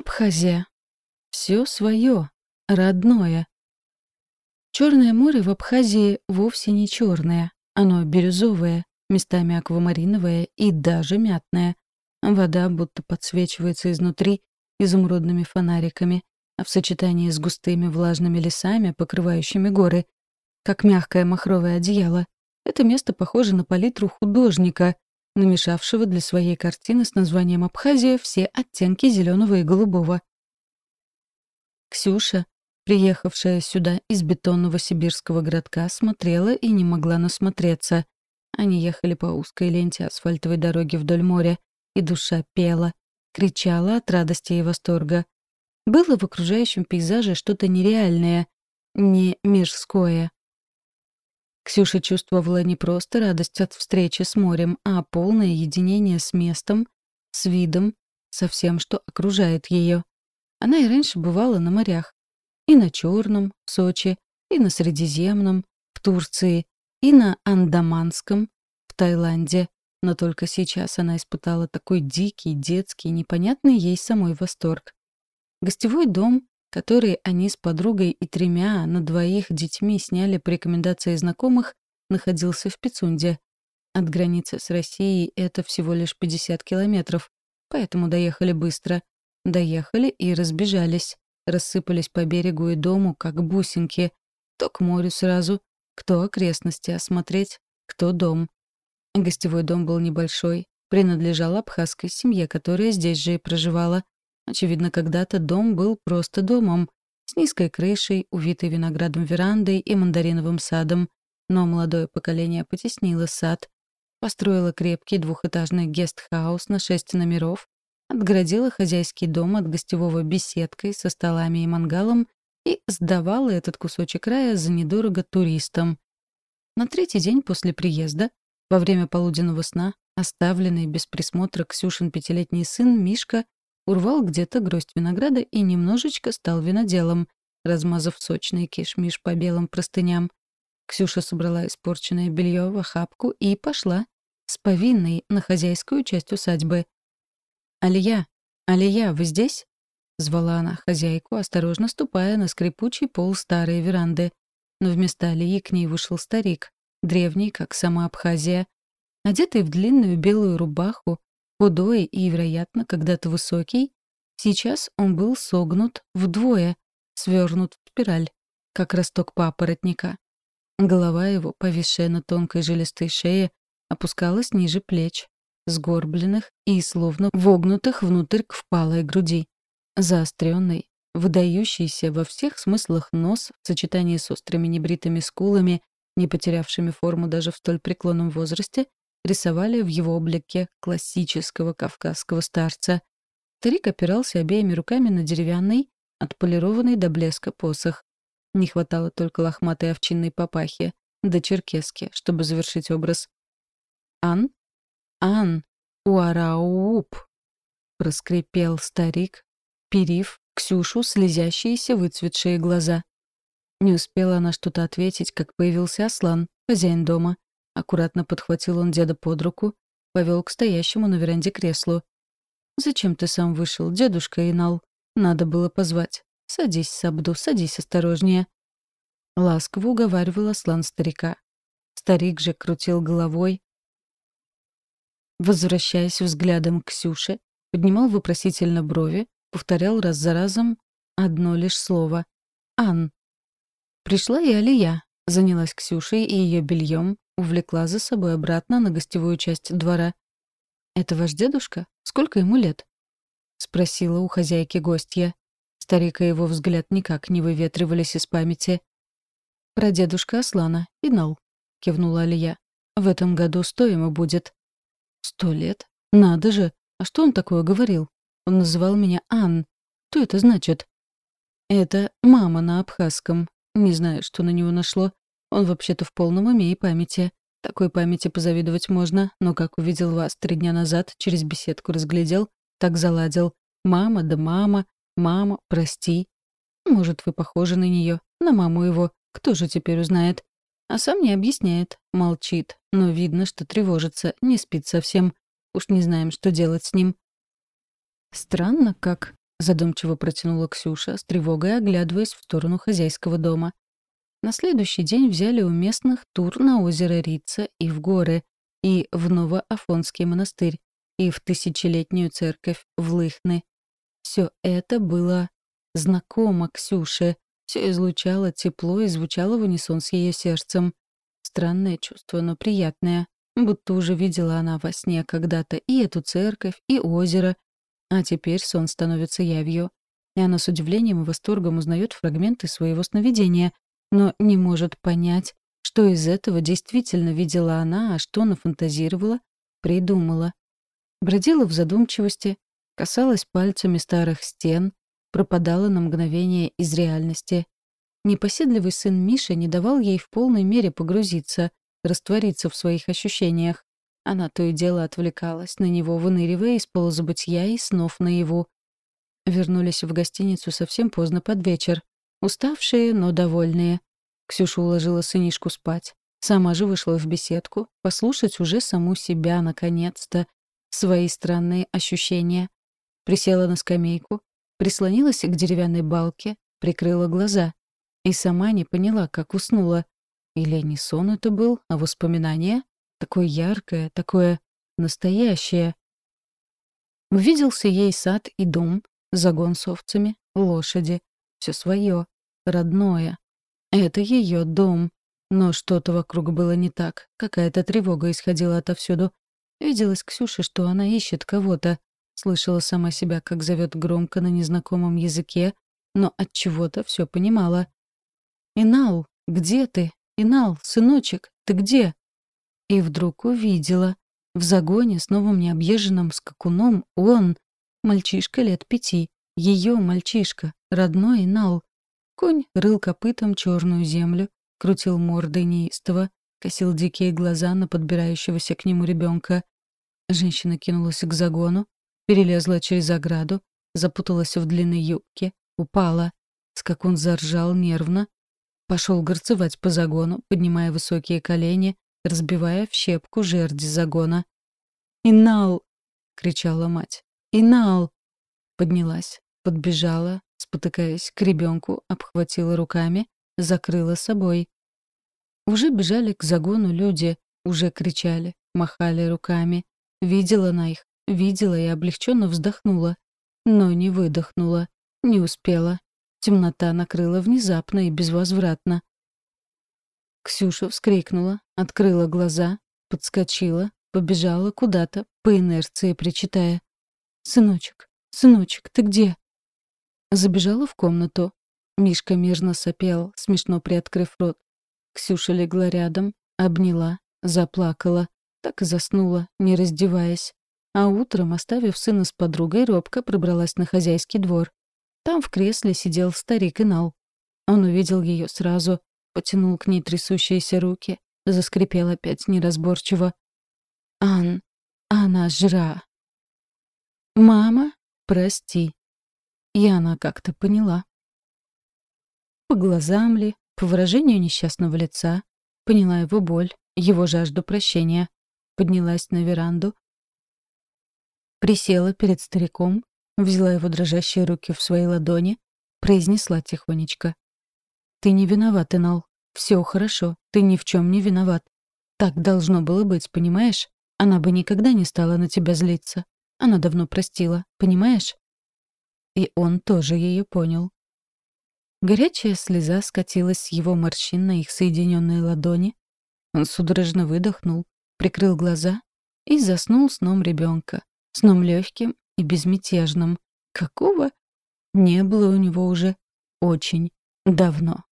Абхазия. Все свое, родное. Черное море в Абхазии вовсе не черное. Оно бирюзовое, местами аквамариновое и даже мятное. Вода будто подсвечивается изнутри изумрудными фонариками, а в сочетании с густыми влажными лесами, покрывающими горы, как мягкое махровое одеяло, это место похоже на палитру художника, намешавшего для своей картины с названием «Абхазия» все оттенки зеленого и голубого. Ксюша, приехавшая сюда из бетонного сибирского городка, смотрела и не могла насмотреться. Они ехали по узкой ленте асфальтовой дороги вдоль моря, и душа пела, кричала от радости и восторга. Было в окружающем пейзаже что-то нереальное, не мирское. Ксюша чувствовала не просто радость от встречи с морем, а полное единение с местом, с видом, со всем, что окружает ее. Она и раньше бывала на морях. И на Черном, в Сочи, и на Средиземном, в Турции, и на Андаманском, в Таиланде. Но только сейчас она испытала такой дикий, детский, непонятный ей самой восторг. Гостевой дом, который они с подругой и тремя на двоих детьми сняли по рекомендации знакомых, находился в Пицунде. От границы с Россией это всего лишь 50 километров, поэтому доехали быстро. Доехали и разбежались. Рассыпались по берегу и дому, как бусинки. То к морю сразу, кто окрестности осмотреть, кто дом. Гостевой дом был небольшой, принадлежал абхазской семье, которая здесь же и проживала. Очевидно, когда-то дом был просто домом, с низкой крышей, увитой виноградом верандой и мандариновым садом. Но молодое поколение потеснило сад, построило крепкий двухэтажный гестхаус на шесть номеров, отгородила хозяйский дом от гостевого беседкой со столами и мангалом и сдавала этот кусочек рая за недорого туристам. На третий день после приезда, во время полуденного сна, оставленный без присмотра Ксюшин пятилетний сын Мишка урвал где-то гроздь винограда и немножечко стал виноделом, размазав сочный кишмиш по белым простыням. Ксюша собрала испорченное белье в охапку и пошла с повинной на хозяйскую часть усадьбы. «Алия! Алия, вы здесь?» — звала она хозяйку, осторожно ступая на скрипучий пол старой веранды. Но вместо Алии к ней вышел старик, древний, как сама Абхазия. Одетый в длинную белую рубаху, худой и, вероятно, когда-то высокий, сейчас он был согнут вдвое, свернут в спираль, как росток папоротника. Голова его, повисшая на тонкой жилистой шее, опускалась ниже плеч, сгорбленных и словно вогнутых внутрь к впалой груди. Заостренный, выдающийся во всех смыслах нос в сочетании с острыми небритыми скулами, не потерявшими форму даже в столь преклонном возрасте, рисовали в его облике классического кавказского старца. Старик опирался обеими руками на деревянный, отполированный до блеска посох. Не хватало только лохматой овчинной папахи, да черкески, чтобы завершить образ. «Ан?» «Ан, уарауп!» — проскрипел старик, перив Ксюшу слезящиеся выцветшие глаза. Не успела она что-то ответить, как появился Аслан, хозяин дома. Аккуратно подхватил он деда под руку, повел к стоящему на веранде креслу. «Зачем ты сам вышел, дедушка Инал? Надо было позвать. Садись, Сабду, садись осторожнее». Ласково уговаривал Аслан старика. Старик же крутил головой, возвращаясь взглядом к Ксюше, поднимал вопросительно брови, повторял раз за разом одно лишь слово «Ан». Пришла и Алия, занялась Ксюшей и ее бельем, увлекла за собой обратно на гостевую часть двора. «Это ваш дедушка? Сколько ему лет?» — спросила у хозяйки гостья. Старик и его взгляд никак не выветривались из памяти. «Про дедушка Аслана, Инал», — кивнула Алия. «В этом году сто ему будет. Сто лет? Надо же! А что он такое говорил? Он называл меня Ан. Что это значит? Это мама на абхазском. Не знаю, что на него нашло. Он вообще-то в полном уме и памяти. Такой памяти позавидовать можно, но как увидел вас три дня назад, через беседку разглядел, так заладил. Мама да мама, мама, прости. Может, вы похожи на нее, на маму его. Кто же теперь узнает? А сам не объясняет, молчит, но видно, что тревожится, не спит совсем. Уж не знаем, что делать с ним. Странно как. задумчиво протянула Ксюша, с тревогой оглядываясь в сторону хозяйского дома. На следующий день взяли у местных тур на озеро Рица и в горы, и в Новоафонский монастырь, и в тысячелетнюю церковь в Лыхны. Все это было знакомо Ксюше, все излучало тепло и звучало в унисон с ее сердцем. Странное чувство, но приятное. Будто уже видела она во сне когда-то и эту церковь, и озеро. А теперь сон становится явью. И она с удивлением и восторгом узнает фрагменты своего сновидения, но не может понять, что из этого действительно видела она, а что нафантазировала, придумала. Бродила в задумчивости, касалась пальцами старых стен, пропадала на мгновение из реальности. Непоседливый сын Миши не давал ей в полной мере погрузиться, раствориться в своих ощущениях. Она то и дело отвлекалась на него, выныривая из полузабытия и снов наяву. Вернулись в гостиницу совсем поздно под вечер. Уставшие, но довольные. Ксюша уложила сынишку спать. Сама же вышла в беседку, послушать уже саму себя, наконец-то, свои странные ощущения. Присела на скамейку, прислонилась к деревянной балке, прикрыла глаза. И сама не поняла, как уснула. Или не сон это был, а воспоминание? Такое яркое, такое настоящее. Увиделся ей сад и дом, загон с овцами, лошади. Все свое, родное. Это ее дом. Но что-то вокруг было не так. Какая-то тревога исходила отовсюду. Виделась Ксюше, что она ищет кого-то. Слышала сама себя, как зовет громко на незнакомом языке, но от чего-то все понимала. «Инал, где ты? Инал, сыночек, ты где?» И вдруг увидела. В загоне с новым необъезженным скакуном он, мальчишка лет пяти, ее мальчишка, родной Инал. Конь рыл копытом черную землю, крутил мордой неистово, косил дикие глаза на подбирающегося к нему ребенка. Женщина кинулась к загону, перелезла через ограду, запуталась в длинной юбке, упала. Скакун заржал нервно, Пошел гарцевать по загону, поднимая высокие колени, разбивая в щепку жерди загона. «Инал!» — кричала мать. «Инал!» Поднялась, подбежала, спотыкаясь к ребенку, обхватила руками, закрыла собой. Уже бежали к загону люди, уже кричали, махали руками. Видела на их, видела и облегченно вздохнула. Но не выдохнула, не успела. Темнота накрыла внезапно и безвозвратно. Ксюша вскрикнула, открыла глаза, подскочила, побежала куда-то, по инерции причитая. «Сыночек, сыночек, ты где?» Забежала в комнату. Мишка мирно сопел, смешно приоткрыв рот. Ксюша легла рядом, обняла, заплакала, так и заснула, не раздеваясь. А утром, оставив сына с подругой, робко пробралась на хозяйский двор. Там в кресле сидел старик Инал. Он увидел ее сразу, потянул к ней трясущиеся руки, заскрипел опять неразборчиво. «Ан, она жра». «Мама, прости». И она как-то поняла. По глазам ли, по выражению несчастного лица, поняла его боль, его жажду прощения, поднялась на веранду, присела перед стариком, взяла его дрожащие руки в свои ладони, произнесла тихонечко. «Ты не виноват, Энал. Все хорошо, ты ни в чем не виноват. Так должно было быть, понимаешь? Она бы никогда не стала на тебя злиться. Она давно простила, понимаешь?» И он тоже ее понял. Горячая слеза скатилась с его морщин на их соединенные ладони. Он судорожно выдохнул, прикрыл глаза и заснул сном ребенка, сном легким и безмятежным. Какого? Не было у него уже очень давно.